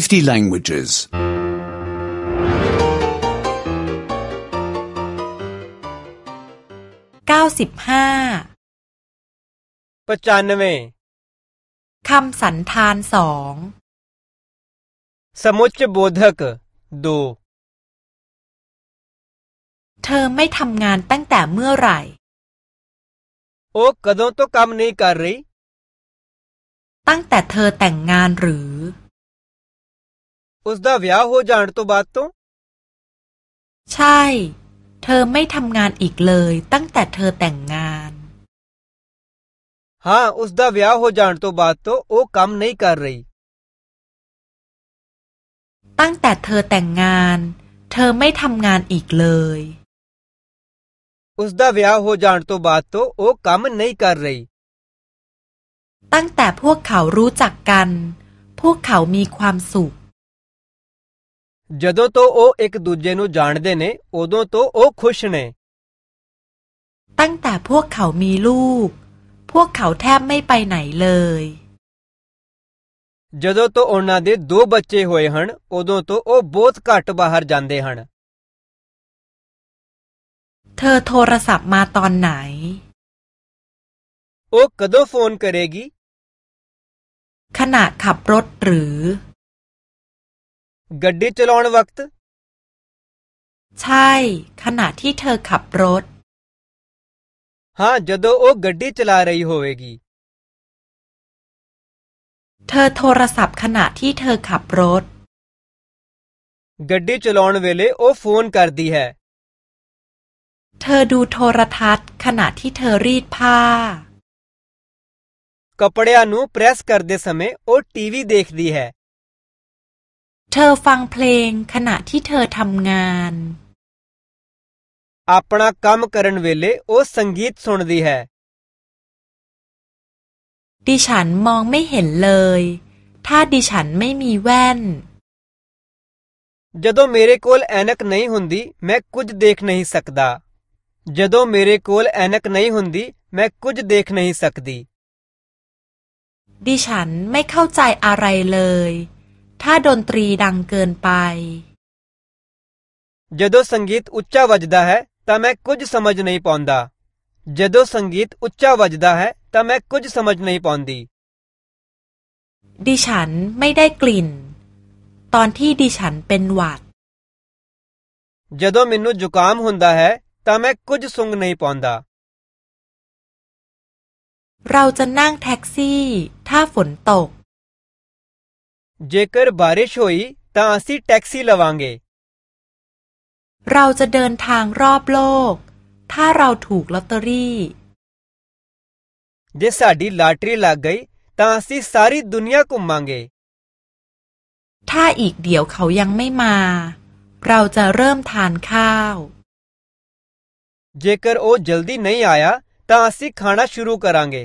50 languages. 95 पचानवे คำสันธานสอง समुच्च बोधक दो เธอไม่ทำงานตั้งแต่เมื่อไหร่ ओ कदों तो क ก म नहीं कर र ह ตั้งแต่เธอแต่งงานหรือ ਉਸ ਦਾ ਵਿਆਹ ਹੋ ਜਾਣ ਤੋਂ ਬਾਅਦ ਤੋਂ ใช่ เธอไม่ทำงานอีกเลย ตั้งแต่เธอแต่งงานฮ่าอุสดาว ਆ ਹ าੋ ਜਾਣ ਤ ੋต ਬਾਅਦ โอ้ ਉ ำไม่ได้ก ਕਰ ਰਹੀ ตั้งแต่เธอแต่งงาน เธอไม่ทำงานอีกเลยอุสดาว ਆ ਹ าੋ ਜਾਣ ਤ ੋต ਬਾਅਦ โอ้ ਉ ำไม่ได้ก ਕਰ ਰਹੀ ตั้งแต่พวกเขารู้จักกัน พวกเขามีความสุข ਜਦੋਂ ਤੋਂ ਉਹ ਇੱਕ ਦੂਜੇ ਨੂੰ ਜਾਣਦੇ ਨੇ ਉਦੋਂ ਤੋਂ ਉਹ ਖੁਸ਼ ਨੇ ตั้งแต่พวกเขามีลูกพวกเขาแทบไม่ไปไหนเลย ਜਦੋਂ ਤੋਂ ਉਹਨਾਂ ਦੇ ਦੋ ਬੱਚੇ ਹੋਏ ਹਨ ਉਦੋਂ ਤੋਂ ਉਹ ਬਹੁਤ ਘੱਟ ਬਾਹਰ ਜਾਂਦੇ ਹਨ เธอโทรศัพท์มาตอนไหน ਉਹ ਕਦੋਂ ਫੋਨ ਕਰੇਗੀ ขณะขับรถหรือ ਗੱਡੀ ਚਲਾਉਣ ਵਕਤ ਛਾਈ ਖਬ ਰੋਟ ਹਾਂ ਜਦੋਂ ਉਹ ਗੱਡੀ ਚਲਾ ਰਹੀ ਹੋਵੇਗੀ ਰੋਟ ਗੱਡੀ ਚਲਾਉਣ ਵੇਲੇ ਉਹ ਫੋਨ ਕਰਦੀ ਹੈ ਦੂ ਪਾ ਕਪੜਿਆਂ ਨੂੰ ਪ੍ਰੈਸ ਕਰਦੇ ਸਮੇਂ ਉਹ ਟੀਵੀ ਦੇਖਦੀ ਹੈ ธอฟังเพลงขณะที่เธอทำงานอาปนากรรมการันเวเล่โอสังกีตสนดีเหดิฉันมองไม่เห็นเลย ถ้าดิฉันไม่มีแว่นจดโอเมเรโคลแอนักไม่หุ่นดีแม้คุจเด็กไม่สักดาจดโอเมเรโคลแอนักไม่หุ่นดีแม้คุจเด็กไม่สักดีดิฉันไม่เข้าใจอะไรเลยถ้าดนตรีดังเกินไปจดโอสังกิตอุจจวัจดาเหตแต่แม่คุจสมัจไม่ปอนดาจดโอสังกิตอุจจวัจดาเหตแต่แม่คุจสมัจไม่ปอนดีดิฉันไม่ได้กลิ่น ตอนที่ดิฉันเป็นหวัดจดโอมินุจุกามหุนดาเหตแต่แม่คุจสุงไม่ปอนดาเราจะนั่งแท็กซี่ถ้าฝนตก ਜੇਕਰ ਬਾਰਿਸ਼ ਹੋਈ ਤਾਂ ਅਸੀਂ ਟੈਕਸੀ ਲਵਾਂਗੇ เราจะเดินทางรอบโลก ถ้าเราถูกลอตเตอรี่ ਜੇ ਸਾਡੀ ਲਾਟਰੀ ਲੱਗ ਗਈ ਤਾਂ ਅਸੀਂ ਸਾਰੀ ਦੁਨੀਆ ਘੁੰਮਾਂਗੇ ถ้าอีกเดี๋ยวเขายังไม่มา เราจะเริ่มทานข้าว ਜੇਕਰ ਉਹ ਜ ਲ ਦ โอ้จਂดีไม่มา ਸ ੀਂ ਖਾਣਾ ਸ਼ੁਰੂ ਕਰਾਂਗੇ